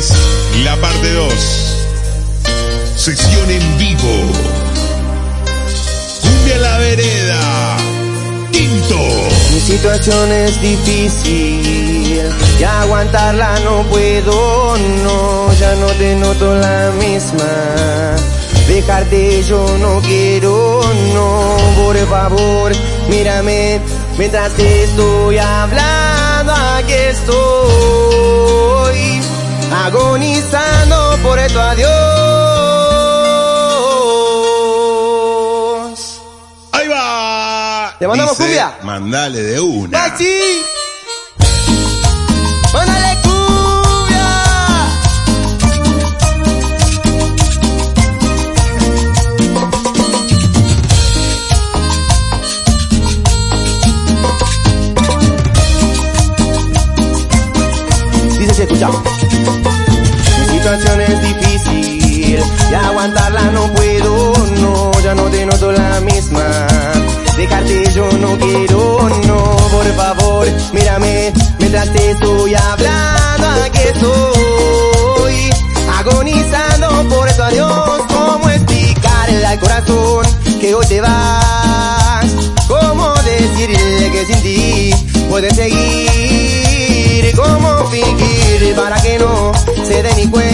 es la parte 2. Sesión en vivo. Cumbia la vereda. Quinto. Mi situación es difícil y aguantarla no puedo, no, ya no te noto la misma. Dejarte yo no quiero, no, por favor, mírame mientras te estoy hablando, aquí estoy agonizando por tu adiós. Ahí va. ¿Le mandamos Dice, cumbia? Mandale de una. ¡Maxi! Te vas? ¿Cómo decirle que sin ti puedes seguir? ¿Cómo fingir para que no se dé ni cuenta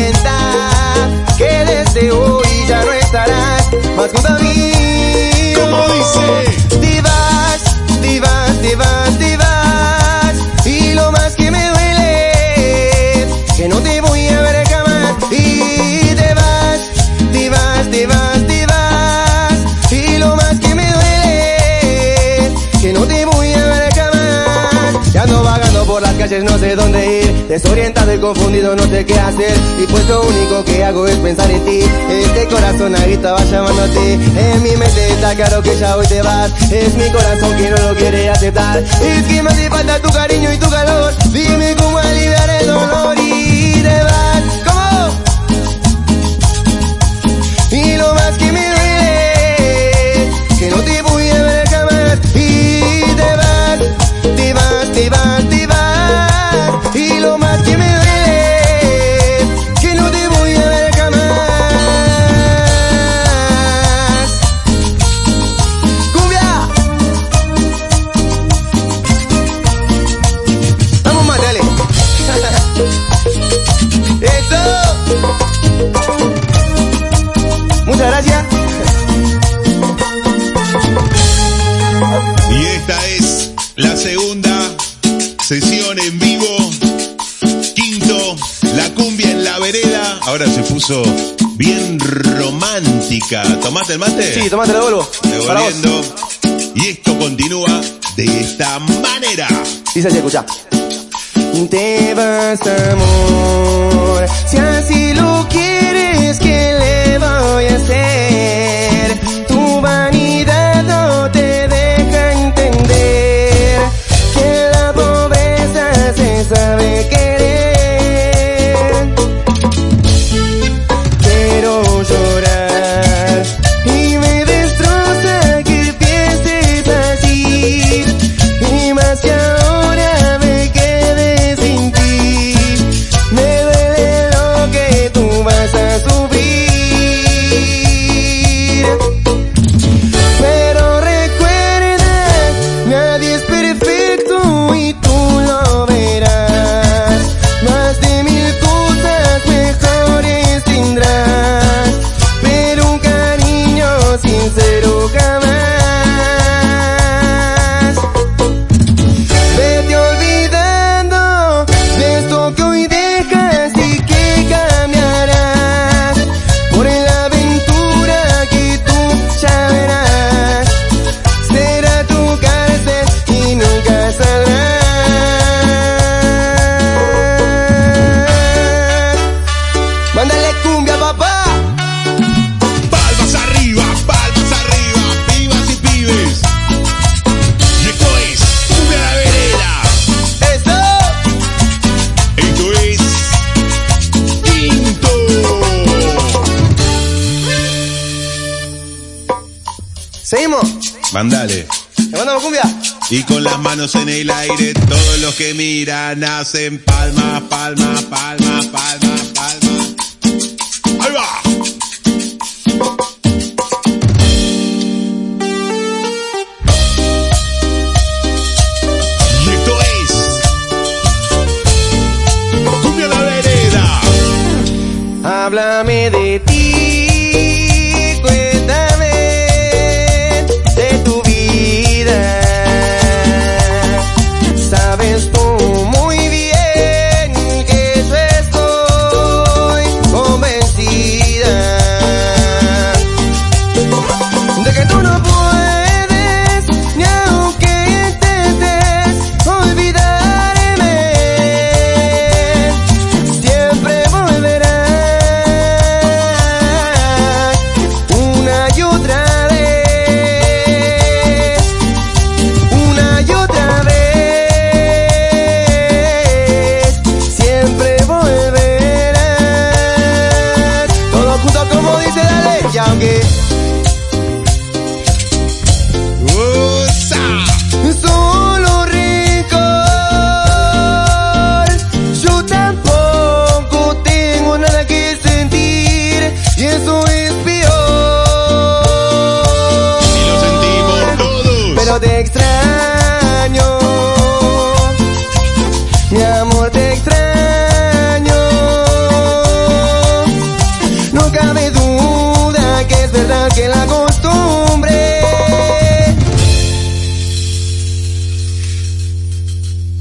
no sé dónde ir. Desorientado y confundido, no sé qué hacer. Y pues lo único que hago es pensar en ti. Este corazón ahorita va llamándote. En mi mente está claro que ya hoy te vas. Es mi corazón que no lo quiere aceptar. Es que me hace falta tu cariño y tu calor. Dime cómo aliviar el dolor en vivo. Quinto, la cumbia en la vereda. Ahora se puso bien romántica. ¿Tomaste el mate? Sí, tomate la vuelvo. Para vos. Devolviendo. Y esto continúa de esta manera. Dice así, escucha. Te vas, amor, si así lo quieres, ¿qué le voy a hacer? Tu vanidad no ¿Seguimos? Mandale. ¿Le mandamos cumbia? Y con las manos en el aire, todos los que miran hacen palma, palma, palma, palma, palma. ¡Ahí va! Y esto es... Cumbia la vereda. Háblame de ti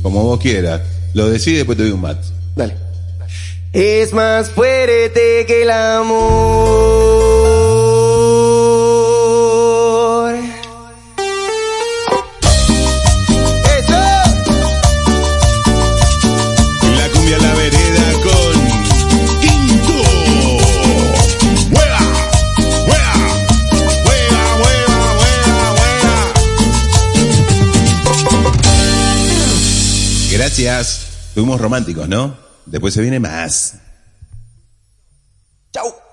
como vos quieras. Lo decís y después te doy un mat. Dale. Es más fuerte que el amor. Gracias. Fuimos románticos, ¿no? Después se viene más. Chau.